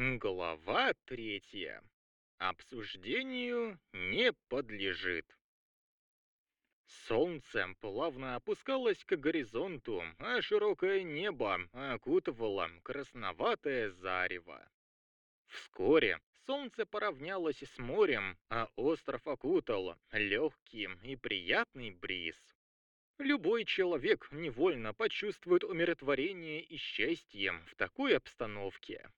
Глава третья. Обсуждению не подлежит. Солнце плавно опускалось к горизонту, а широкое небо окутывало красноватое зарево. Вскоре солнце поравнялось с морем, а остров окутал легкий и приятный бриз. Любой человек невольно почувствует умиротворение и счастье в такой обстановке.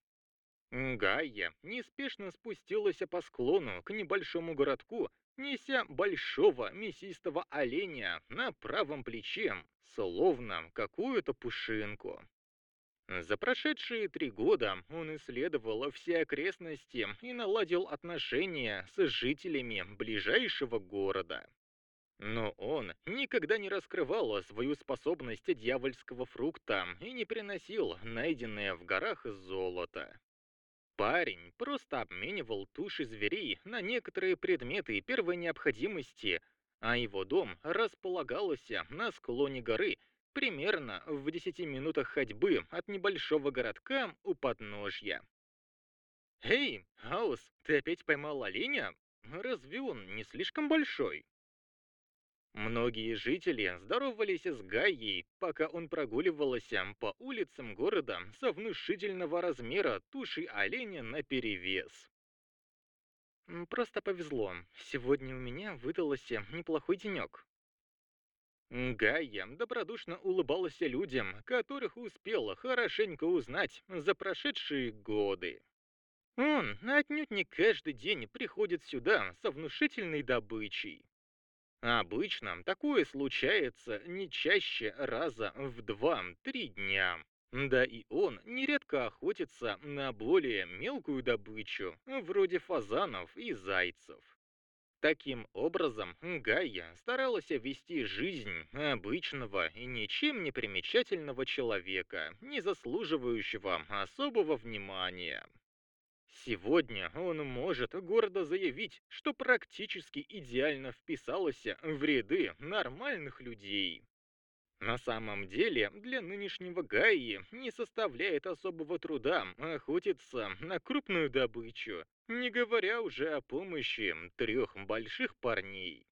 Гайя неспешно спустилась по склону к небольшому городку, неся большого мясистого оленя на правом плече, словно какую-то пушинку. За прошедшие три года он исследовал все окрестности и наладил отношения с жителями ближайшего города. Но он никогда не раскрывал свою способность дьявольского фрукта и не приносил найденное в горах золото. Парень просто обменивал туши зверей на некоторые предметы первой необходимости, а его дом располагался на склоне горы, примерно в 10 минутах ходьбы от небольшого городка у подножья. «Эй, Хаус, ты опять поймал оленя? Разве он не слишком большой?» Многие жители здоровались с Гайей, пока он прогуливался по улицам города со внушительного размера туши оленя наперевес. «Просто повезло. Сегодня у меня выдался неплохой денек». Гайя добродушно улыбался людям, которых успела хорошенько узнать за прошедшие годы. Он отнюдь не каждый день приходит сюда со внушительной добычей. Обычно такое случается не чаще раза в 2-3 дня. Да и он нередко охотится на более мелкую добычу, вроде фазанов и зайцев. Таким образом, Гайя старалась вести жизнь обычного и ничем не примечательного человека, не заслуживающего особого внимания. Сегодня он может гордо заявить, что практически идеально вписался в ряды нормальных людей. На самом деле, для нынешнего Гаи не составляет особого труда охотиться на крупную добычу, не говоря уже о помощи трех больших парней.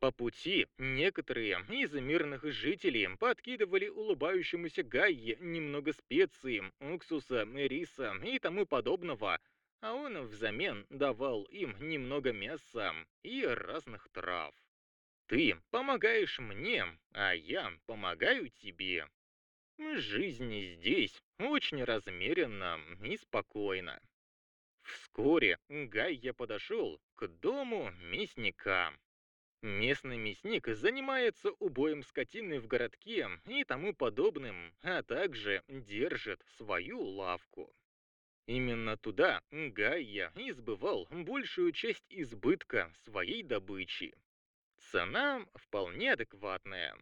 По пути некоторые из мирных жителей подкидывали улыбающемуся Гайе немного специй, уксуса, риса и тому подобного, а он взамен давал им немного мяса и разных трав. Ты помогаешь мне, а я помогаю тебе. Жизнь здесь очень размеренна и спокойна. Вскоре Гайя подошел к дому мясника. Местный мясник занимается убоем скотины в городке и тому подобным, а также держит свою лавку. Именно туда Гайя избывал большую часть избытка своей добычи. Цена вполне адекватная.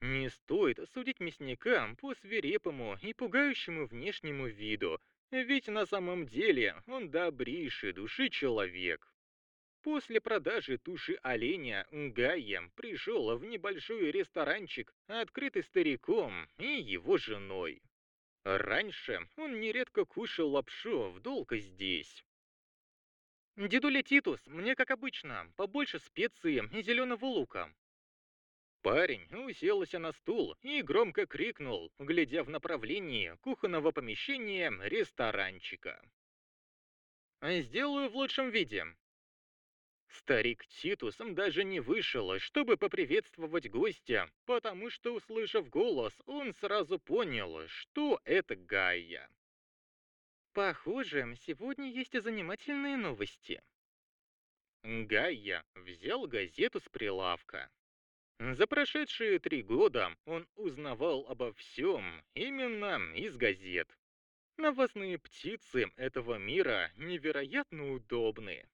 Не стоит судить мясника по свирепому и пугающему внешнему виду, ведь на самом деле он добрейший души человек. После продажи туши оленя Гайя пришел в небольшой ресторанчик, открытый стариком и его женой. Раньше он нередко кушал лапшу в долг здесь. «Дедуля Титус, мне как обычно, побольше специи и зеленого лука». Парень уселся на стул и громко крикнул, глядя в направлении кухонного помещения ресторанчика. «Сделаю в лучшем виде. Старик Титус даже не вышел, чтобы поприветствовать гостя, потому что, услышав голос, он сразу понял, что это Гайя. Похоже, сегодня есть занимательные новости. Гайя взял газету с прилавка. За прошедшие три года он узнавал обо всем именно из газет. Новостные птицы этого мира невероятно удобны.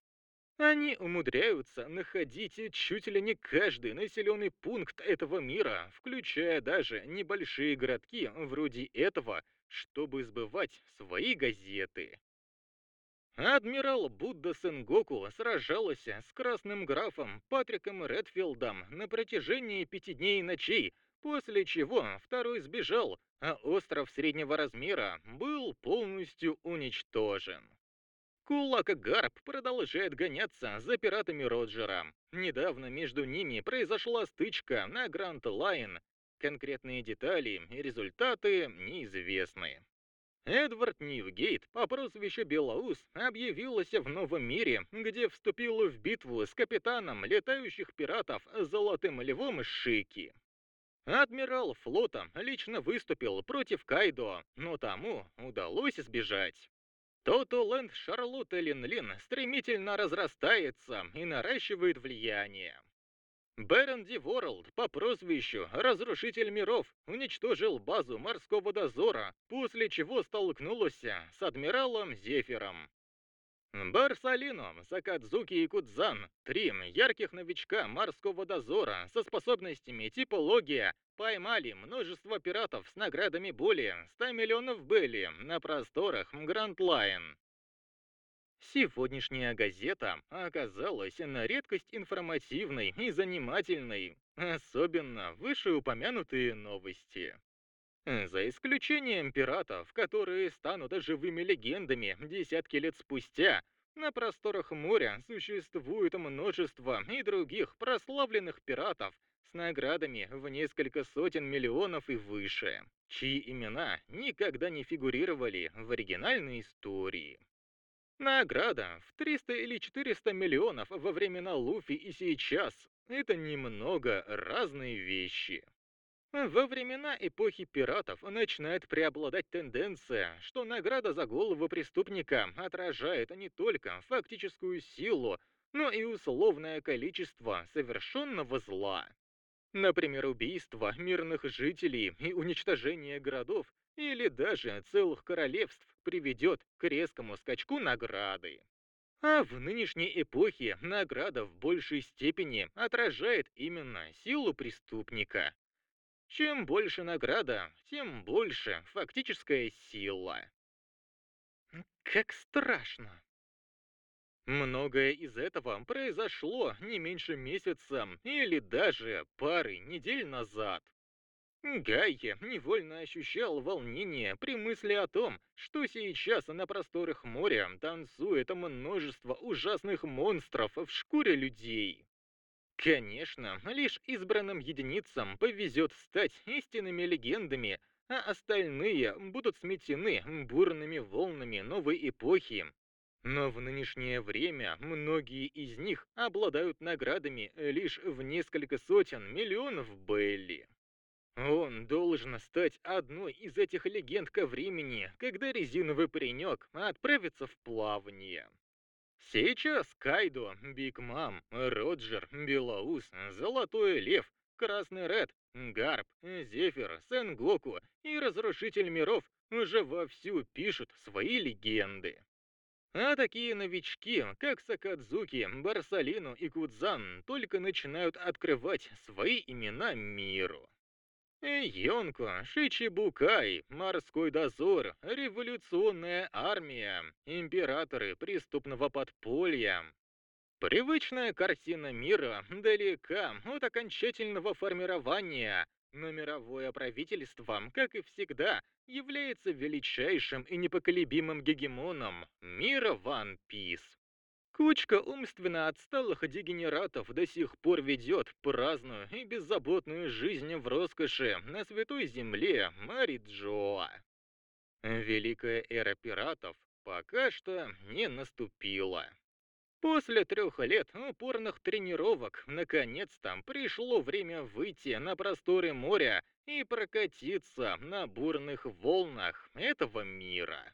Они умудряются находить чуть ли не каждый населенный пункт этого мира, включая даже небольшие городки вроде этого, чтобы сбывать свои газеты. Адмирал Будда Сенгоку сражался с красным графом Патриком Редфилдом на протяжении пяти дней и ночей, после чего второй сбежал, а остров среднего размера был полностью уничтожен. Кулак Гарп продолжает гоняться за пиратами Роджера. Недавно между ними произошла стычка на Гранд Лайн. Конкретные детали и результаты неизвестны. Эдвард Ньюгейт по прозвищу Белоус объявился в новом мире, где вступил в битву с капитаном летающих пиратов Золотым Львом Шики. Адмирал флота лично выступил против Кайдо, но тому удалось сбежать. Тотоленд Шарлотта Лин-Лин стремительно разрастается и наращивает влияние. Бёрнди Ворлд по прозвищу Разрушитель миров уничтожил базу морского дозора, после чего столкнулся с адмиралом Зефиром. Борсалино, Сакадзуки и Кудзан – три ярких новичка морского дозора со способностями типа логия поймали множество пиратов с наградами более 100 миллионов Белли на просторах Гранд Лайн. Сегодняшняя газета оказалась на редкость информативной и занимательной, особенно вышеупомянутые новости. За исключением пиратов, которые станут живыми легендами десятки лет спустя, на просторах моря существует множество и других прославленных пиратов с наградами в несколько сотен миллионов и выше, чьи имена никогда не фигурировали в оригинальной истории. Награда в 300 или 400 миллионов во времена Луфи и сейчас — это немного разные вещи. Во времена эпохи пиратов начинает преобладать тенденция, что награда за голову преступника отражает не только фактическую силу, но и условное количество совершенного зла. Например, убийство мирных жителей и уничтожение городов или даже целых королевств приведет к резкому скачку награды. А в нынешней эпохе награда в большей степени отражает именно силу преступника, чем больше награда, тем больше фактическая сила. Как страшно. Многое из этого произошло не меньше месяца или даже пары недель назад. Гайя невольно ощущал волнение при мысли о том, что сейчас на просторах моря танцует множество ужасных монстров в шкуре людей. Конечно, лишь избранным единицам повезет стать истинными легендами, а остальные будут сметены бурными волнами новой эпохи. Но в нынешнее время многие из них обладают наградами лишь в несколько сотен миллионов Белли. Он должен стать одной из этих легенд ко времени, когда резиновый паренек отправится в плавание. Сейчас Кайдо, Биг Мам, Роджер, Белоус, Золотой Лев, Красный Ред, Гарп, Зефир, Сенгоку и Разрушитель Миров уже вовсю пишут свои легенды. А такие новички, как Сакадзуки, Борсалино и Кудзан, только начинают открывать свои имена миру. Йонко, Шичибукай, Морской дозор, Революционная армия, Императоры преступного подполья. Привычная картина мира далека от окончательного формирования, но мировое правительство, как и всегда, является величайшим и непоколебимым гегемоном мира One Piece. Кучка умственно отсталых дегенератов до сих пор ведет праздную и беззаботную жизнь в роскоши на святой земле Мариджоа. Великая эра пиратов пока что не наступила. После трех лет упорных тренировок, наконец-то пришло время выйти на просторы моря и прокатиться на бурных волнах этого мира.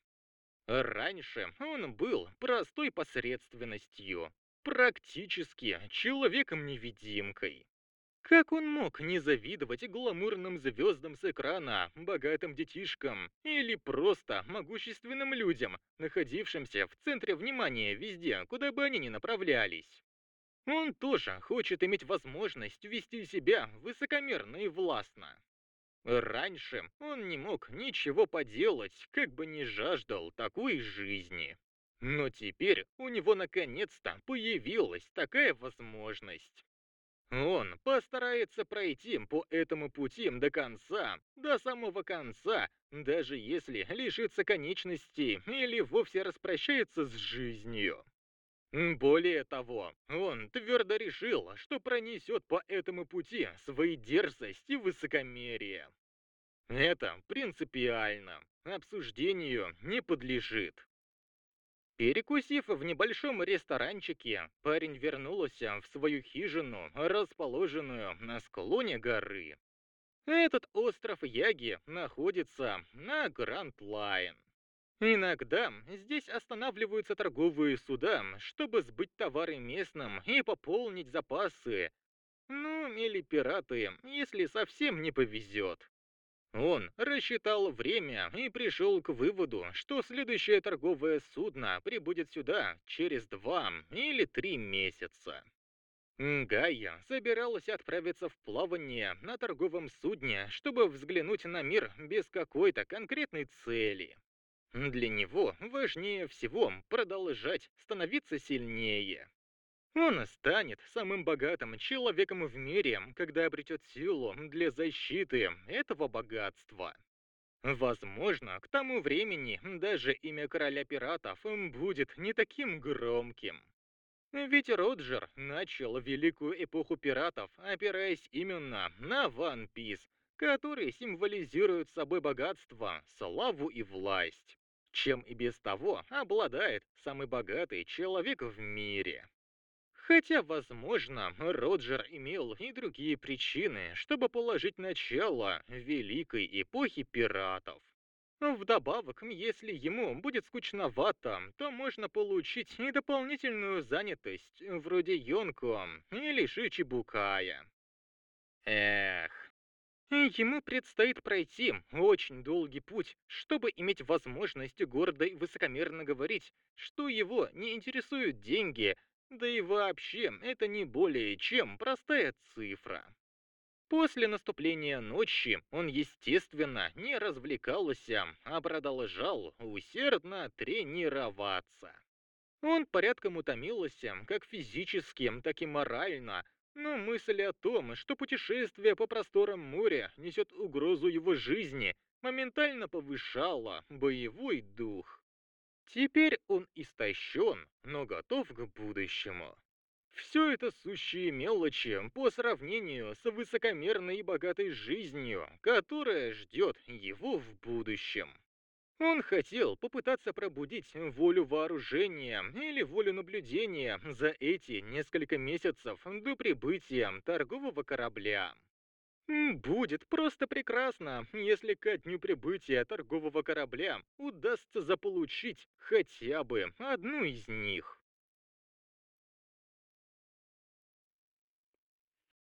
Раньше он был простой посредственностью, практически человеком-невидимкой. Как он мог не завидовать гламурным звездам с экрана, богатым детишкам или просто могущественным людям, находившимся в центре внимания везде, куда бы они ни направлялись? Он тоже хочет иметь возможность вести себя высокомерно и властно. Раньше он не мог ничего поделать, как бы не жаждал такой жизни. Но теперь у него наконец-то появилась такая возможность. Он постарается пройти по этому пути до конца, до самого конца, даже если лишится конечностей или вовсе распрощается с жизнью. Более того, он твердо решил, что пронесет по этому пути свои дерзость и высокомерие. Это принципиально, обсуждению не подлежит. Перекусив в небольшом ресторанчике, парень вернулся в свою хижину, расположенную на склоне горы. Этот остров Яги находится на Гранд Лайн. Иногда здесь останавливаются торговые суда, чтобы сбыть товары местным и пополнить запасы. Ну, или пираты, если совсем не повезет. Он рассчитал время и пришел к выводу, что следующее торговое судно прибудет сюда через два или три месяца. Гайя собиралась отправиться в плавание на торговом судне, чтобы взглянуть на мир без какой-то конкретной цели. Для него важнее всего продолжать становиться сильнее. Он станет самым богатым человеком в мире, когда обретет силу для защиты этого богатства. Возможно, к тому времени даже имя короля пиратов будет не таким громким. Ведь Роджер начал великую эпоху пиратов, опираясь именно на One Piece, который символизирует собой богатство, славу и власть, чем и без того обладает самый богатый человек в мире. Хотя, возможно, Роджер имел и другие причины, чтобы положить начало великой эпохе пиратов. Вдобавок, если ему будет скучновато, то можно получить и дополнительную занятость, вроде Йонко или Шичибукая. Эх. Ему предстоит пройти очень долгий путь, чтобы иметь возможность гордо и высокомерно говорить, что его не интересуют деньги, да и вообще, это не более чем простая цифра. После наступления ночи он, естественно, не развлекался, а продолжал усердно тренироваться. Он порядком утомился, как физически, так и морально, но мысль о том, что путешествие по просторам моря несет угрозу его жизни, моментально повышала боевой дух. Теперь он истощен, но готов к будущему. Все это сущие мелочи по сравнению с высокомерной и богатой жизнью, которая ждет его в будущем. Он хотел попытаться пробудить волю вооружения или волю наблюдения за эти несколько месяцев до прибытия торгового корабля. Будет просто прекрасно, если ко дню прибытия торгового корабля удастся заполучить хотя бы одну из них.